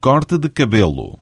corte de cabelo.